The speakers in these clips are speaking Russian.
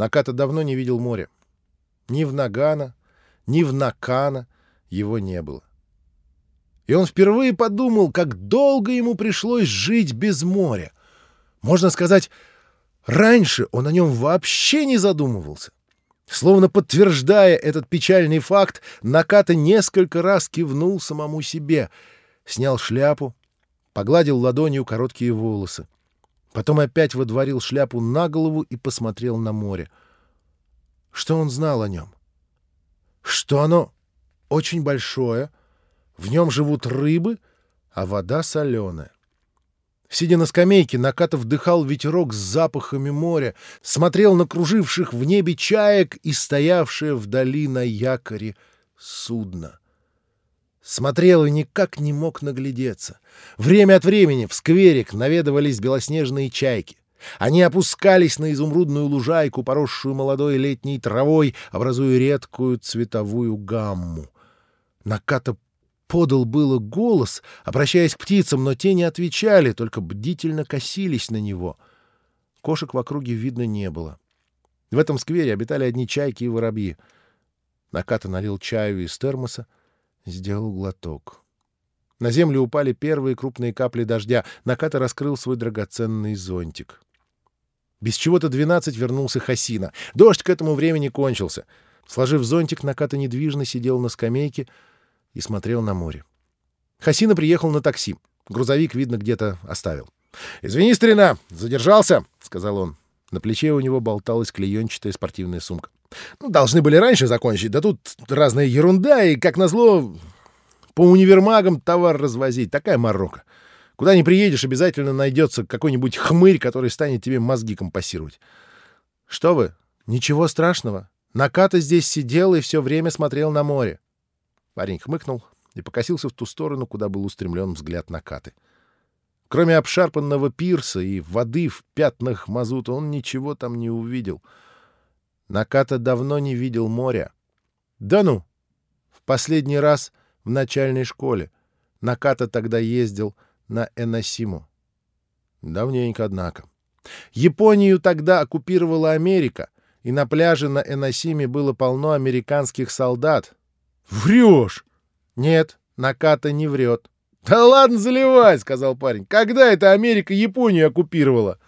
Наката давно не видел моря. Ни в Нагана, ни в Накана его не было. И он впервые подумал, как долго ему пришлось жить без моря. Можно сказать, раньше он о нем вообще не задумывался. Словно подтверждая этот печальный факт, Наката несколько раз кивнул самому себе, снял шляпу, погладил ладонью короткие волосы. Потом опять водворил шляпу на голову и посмотрел на море. Что он знал о нем? Что оно очень большое, в нем живут рыбы, а вода соленая. Сидя на скамейке, Накатов вдыхал ветерок с запахами моря, смотрел на круживших в небе чаек и стоявшее вдали на якоре судно. Смотрел и никак не мог наглядеться. Время от времени в скверик наведывались белоснежные чайки. Они опускались на изумрудную лужайку, поросшую молодой летней травой, образуя редкую цветовую гамму. Наката подал было голос, обращаясь к птицам, но те не отвечали, только бдительно косились на него. Кошек в округе видно не было. В этом сквере обитали одни чайки и воробьи. Наката налил чаю из термоса, сделал глоток. На землю упали первые крупные капли дождя. Наката раскрыл свой драгоценный зонтик. Без чего-то двенадцать вернулся Хасина. Дождь к этому времени кончился. Сложив зонтик, Наката недвижно сидел на скамейке и смотрел на море. Хасина приехал на такси. Грузовик, видно, где-то оставил. «Извини, старина, задержался», — сказал он. На плече у него болталась клеенчатая спортивная сумка. Ну, должны были раньше закончить, да тут разная ерунда, и, как назло, по универмагам товар развозить. Такая морока. Куда ни приедешь, обязательно найдется какой-нибудь хмырь, который станет тебе мозги компассировать. Что вы? Ничего страшного. Наката здесь сидел и все время смотрел на море. Парень хмыкнул и покосился в ту сторону, куда был устремлен взгляд Накаты. Кроме обшарпанного пирса и воды в пятнах мазута, он ничего там не увидел — Наката давно не видел моря. Да ну! В последний раз в начальной школе. Наката тогда ездил на Эносиму. Давненько, однако. Японию тогда оккупировала Америка, и на пляже на Эносиме было полно американских солдат. Врешь! Нет, Наката не врет. «Да ладно заливай!» — сказал парень. «Когда это Америка Японию оккупировала?»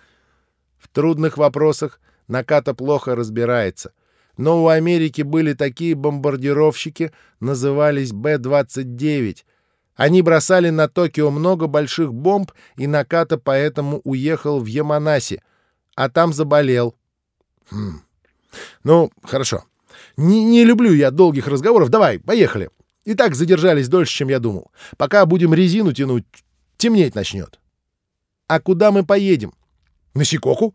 В трудных вопросах Наката плохо разбирается. Но у Америки были такие бомбардировщики, назывались Б-29. Они бросали на Токио много больших бомб, и Наката поэтому уехал в Яманаси, а там заболел. Хм. Ну, хорошо. Не, не люблю я долгих разговоров. Давай, поехали. И так задержались дольше, чем я думал. Пока будем резину тянуть, темнеть начнет. А куда мы поедем? На Сикоку?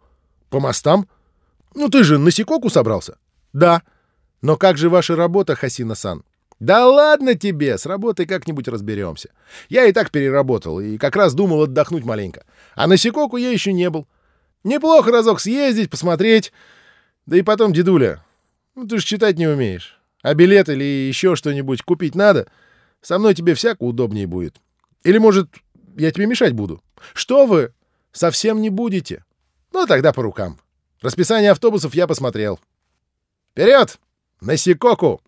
По мостам? Ну ты же на Сикоку собрался? Да. Но как же ваша работа, Хасина-сан? Да ладно тебе, с работой как-нибудь разберемся. Я и так переработал, и как раз думал отдохнуть маленько. А на Сикоку я еще не был. Неплохо разок съездить, посмотреть. Да и потом, дедуля, ну ты же читать не умеешь. А билет или еще что-нибудь купить надо? Со мной тебе всяко удобнее будет. Или, может, я тебе мешать буду? Что вы? Совсем не будете? Ну, тогда по рукам. Расписание автобусов я посмотрел. Вперед! На Сикоку!